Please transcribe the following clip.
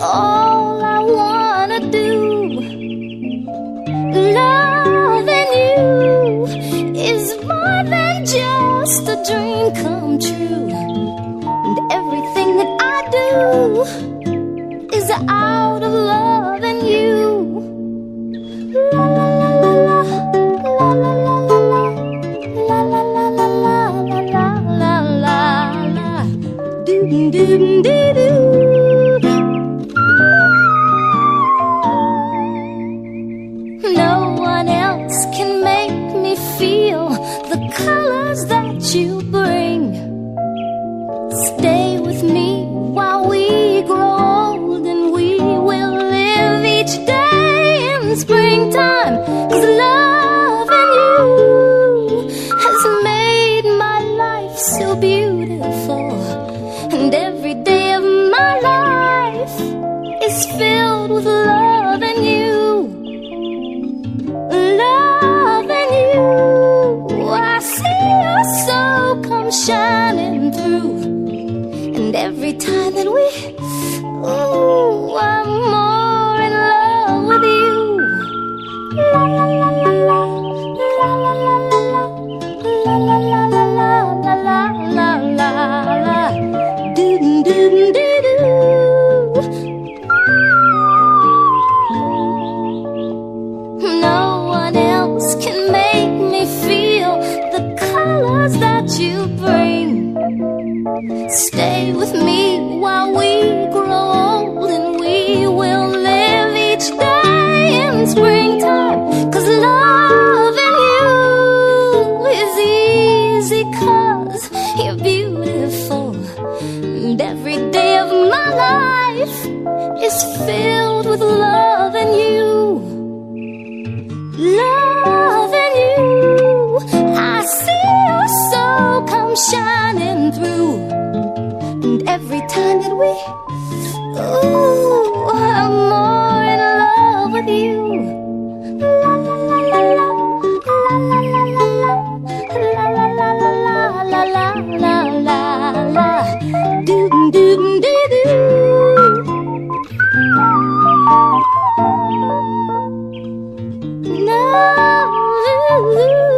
All I wanna do. Loving you is more than just a dream come true. And everything that I do is out of love. That you bring. Stay with me while we grow old and we will live each day in springtime. Cause loving you has made my life so beautiful. And every day of my life is filled with loving you. Loving through. And every time that we, ooh, I'm more in love with you. La la la la la, la la la la la, la la la la la, la la la you bring. Stay with me while we grow old and we will live each day in springtime. Cause loving you is easy cause you're beautiful. And every day of my life is filled with love loving you. Love Loving you, I see your soul come shining through every time that we. Ooh, I'm more in love with you. La la la la la. La la la la la. La la la la la la la la. Doom doom doo doo. No.